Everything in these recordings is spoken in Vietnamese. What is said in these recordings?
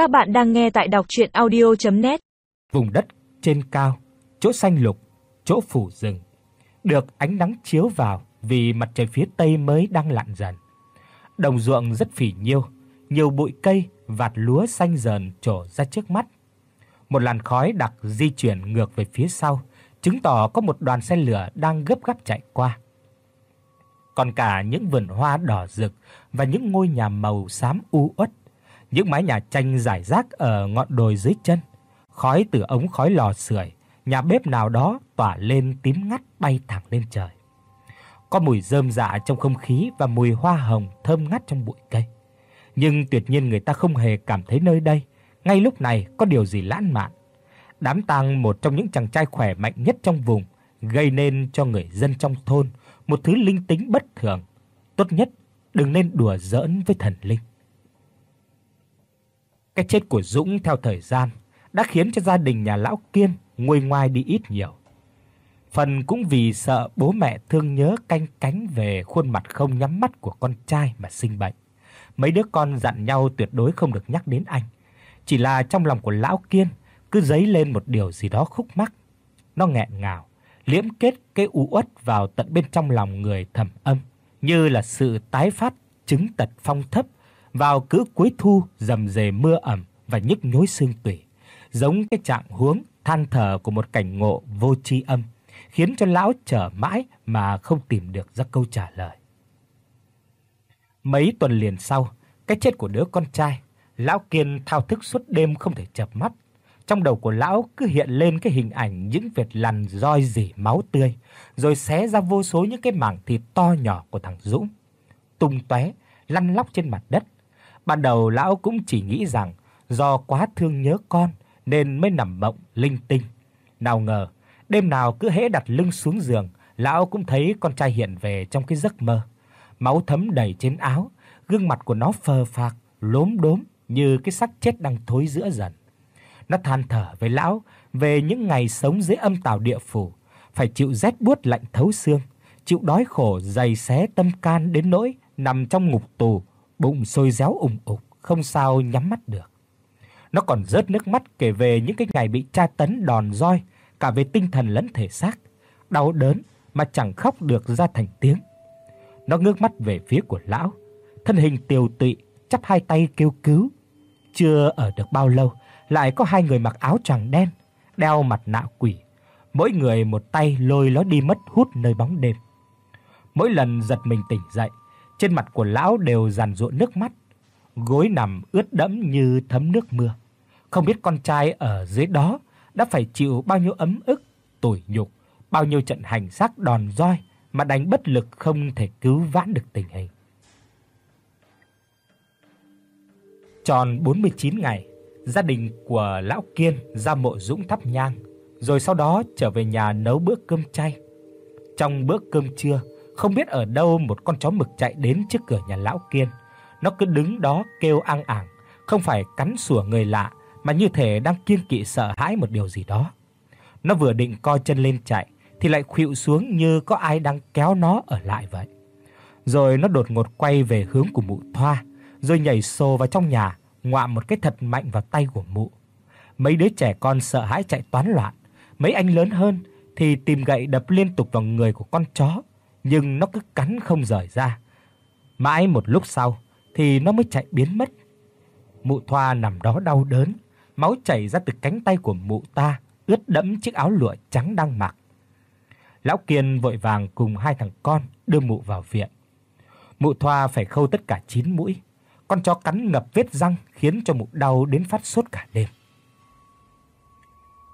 Các bạn đang nghe tại đọc audio net Vùng đất trên cao, chỗ xanh lục, chỗ phủ rừng, được ánh nắng chiếu vào vì mặt trời phía tây mới đang lặn dần. Đồng ruộng rất phì nhiêu, nhiều bụi cây, vạt lúa xanh dần trổ ra trước mắt. Một làn khói đặc di chuyển ngược về phía sau, chứng tỏ có một đoàn xe lửa đang gấp gáp chạy qua. Còn cả những vườn hoa đỏ rực và những ngôi nhà màu xám u uất, những mái nhà tranh rải rác ở ngọn đồi dưới chân, khói từ ống khói lò sưởi, nhà bếp nào đó tỏa lên tím ngắt bay thẳng lên trời. Có mùi rơm rạ trong không khí và mùi hoa hồng thơm ngát trong bụi cây. Nhưng tuyệt nhiên người ta không hề cảm thấy nơi đây ngay lúc này có điều gì lãng mạn. Đám tang một trong những chàng trai khỏe mạnh nhất trong vùng, gây nên cho người dân trong thôn một thứ linh tính bất thường. Tốt nhất đừng nên đùa giỡn với thần linh. Cái chết của Dũng theo thời gian đã khiến cho gia đình nhà lão Kiên nguôi ngoai đi ít nhiều. Phần cũng vì sợ bố mẹ thương nhớ canh cánh về khuôn mặt không nhắm mắt của con trai mà sinh bệnh. Mấy đứa con dặn nhau tuyệt đối không được nhắc đến anh. Chỉ là trong lòng của lão Kiên cứ dấy lên một điều gì đó khúc mắc. Nó nghẹn ngào, liễm kết cái u uất vào tận bên trong lòng người thầm âm, như là sự tái phát chứng tật phong thấp vào cứ cuối thu rầm rề mưa ẩm và nhức nhối xương tủy, giống cái trạng huống than thở của một cảnh ngộ vô tri âm, khiến cho lão chờ mãi mà không tìm được ra câu trả lời. Mấy tuần liền sau, cái chết của đứa con trai, lão Kiên thao thức suốt đêm không thể chợp mắt. Trong đầu của lão cứ hiện lên cái hình ảnh những vệt lằn roi rỉ máu tươi, rồi xé ra vô số những cái mảng thịt to nhỏ của thằng Dũng, tung tóe lăn lóc trên mặt đất. Ban đầu lão cũng chỉ nghĩ rằng do quá thương nhớ con nên mới nằm mộng linh tinh. Nào ngờ, đêm nào cứ hễ đặt lưng xuống giường, lão cũng thấy con trai hiện về trong cái giấc mơ. Máu thấm đầy trên áo, gương mặt của nó phờ phạc, lốm đốm như cái xác chết đang thối rữa dần. Nó than thở với lão về những ngày sống dưới âm tào địa phủ, phải chịu rét buốt lạnh thấu xương, chịu đói khổ dày xé tâm can đến nỗi nằm trong ngục tù, bụng sôi réo ủng ục, không sao nhắm mắt được. Nó còn rớt nước mắt kể về những cái ngày bị tra tấn đòn roi, cả về tinh thần lẫn thể xác, đau đớn mà chẳng khóc được ra thành tiếng. Nó ngước mắt về phía của lão, thân hình tiều tụy, chắp hai tay kêu cứu. Chưa ở được bao lâu, lại có hai người mặc áo choàng đen, đeo mặt nạ quỷ, mỗi người một tay lôi nó đi mất hút nơi bóng đêm. Mỗi lần giật mình tỉnh dậy, trên mặt của lão đều dàn rụa nước mắt, gối nằm ướt đẫm như thấm nước mưa. Không biết con trai ở dưới đó đã phải chịu bao nhiêu ấm ức, tủi nhục, bao nhiêu trận hành xác đòn roi mà đánh bất lực không thể cứu vãn được tình hình. Tròn 49 ngày, gia đình của lão Kiên ra mộ Dũng thắp nhang, rồi sau đó trở về nhà nấu bữa cơm chay. Trong bữa cơm trưa, không biết ở đâu một con chó mực chạy đến trước cửa nhà lão Kiên. Nó cứ đứng đó kêu ang ảng, không phải cắn sủa người lạ mà như thể đang kiêng kỵ sợ hãi một điều gì đó. Nó vừa định co chân lên chạy thì lại khuỵu xuống như có ai đang kéo nó ở lại vậy. Rồi nó đột ngột quay về hướng của mụ Thoa, rồi nhảy xô vào trong nhà, ngoạm một cái thật mạnh vào tay của mụ. Mấy đứa trẻ con sợ hãi chạy toán loạn, mấy anh lớn hơn thì tìm gậy đập liên tục vào người của con chó, nhưng nó cứ cắn không rời ra. Mãi một lúc sau thì nó mới chạy biến mất. Mụ Thoa nằm đó đau đớn, máu chảy ra từ cánh tay của mụ ta, ướt đẫm chiếc áo lụa trắng đang mặc. Lão Kiên vội vàng cùng hai thằng con đưa mụ vào viện. Mụ Thoa phải khâu tất cả 9 mũi. Con chó cắn ngập vết răng khiến cho mụ đau đến phát sốt cả đêm.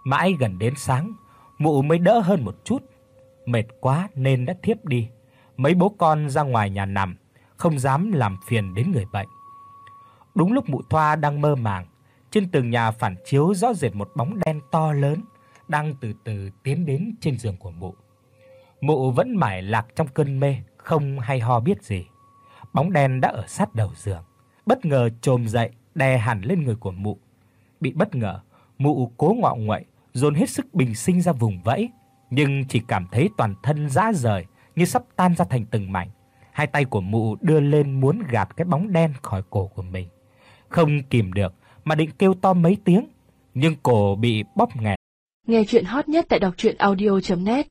Mãi gần đến sáng, mụ mới đỡ hơn một chút. Mệt quá nên đã thiếp đi. Mấy bố con ra ngoài nhà nằm, không dám làm phiền đến người bệnh. Đúng lúc mụ Thoa đang mơ màng, trên tường nhà phản chiếu rõ rệt một bóng đen to lớn đang từ từ tiến đến trên giường của mụ. Mụ vẫn mải lạc trong cơn mê, không hay ho biết gì. Bóng đen đã ở sát đầu giường, bất ngờ chồm dậy, đè hẳn lên người của mụ. Bị bất ngờ, mụ cố ngọ nguậy, dồn hết sức bình sinh ra vùng vẫy, nhưng chỉ cảm thấy toàn thân rã rời như sắp tan ra thành từng mảnh. Hai tay của mụ đưa lên muốn gạt cái bóng đen khỏi cổ của mình. Không kìm được, mà định kêu to mấy tiếng, nhưng cổ bị bóp nghẹt. Nghe truyện hot nhất tại doctruyenaudio.net